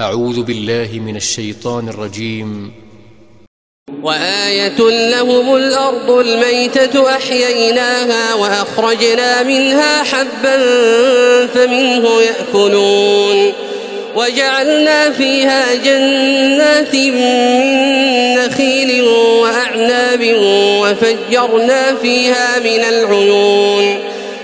أعوذ بالله من الشيطان الرجيم. وآية لهم الأرض الميتة أحييناها وأخرجنا منها حبا فمنه يأكلون. وجعلنا فيها جنات من نخيل وأعناب وفجرنا فيها من العيون.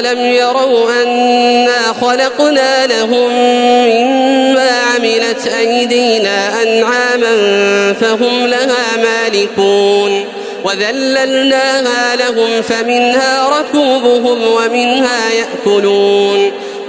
أولم يروا أنا خلقنا لهم مما عملت أيدينا أنعاما فهم لها مالكون وذللناها لهم فمنها ركوبهم ومنها يأكلون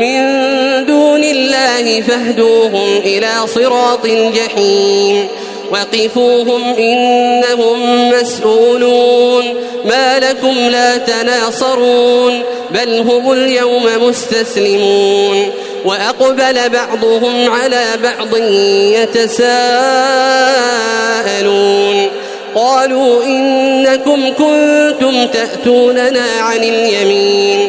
من دون الله فاهدوهم إلى صراط الجحيم وقفوهم إنهم مسؤولون. ما لكم لا تناصرون. بل هم اليوم مستسلمون. وأقبل بعضهم على بعض يتساءلون. قالوا إنكم كنتم تأتوننا عن اليمين.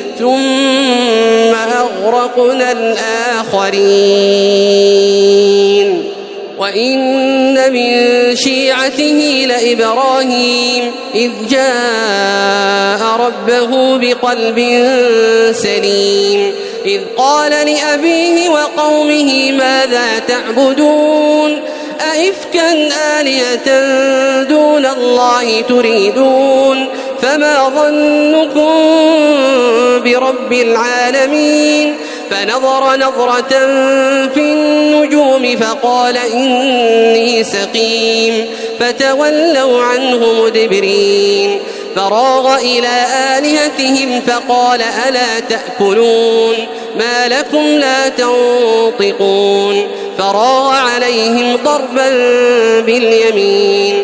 ثم أغرقنا الآخرين. وإن من شيعته لإبراهيم إذ جاء ربه بقلب سليم. إذ قال لأبيه وقومه ماذا تعبدون؟ أئفكا آلية دون الله تريدون؟ فما ظنكم برب العالمين فنظر نظرة في النجوم فقال إني سقيم فتولوا عنه مدبرين فراغ إلى آلهتهم فقال ألا تأكلون ما لكم لا تنطقون فراغ عليهم ضربا باليمين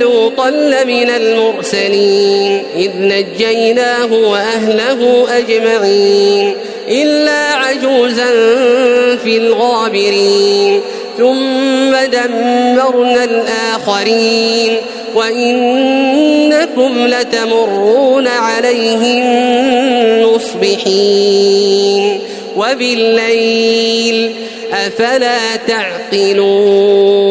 لوطا لمن المرسلين. إذ نجيناه وأهله أجمعين. إلا عجوزا في الغابرين. ثم دمرنا الآخرين. وإنكم لتمرون عليهم مصبحين. وبالليل أفلا تعقلون.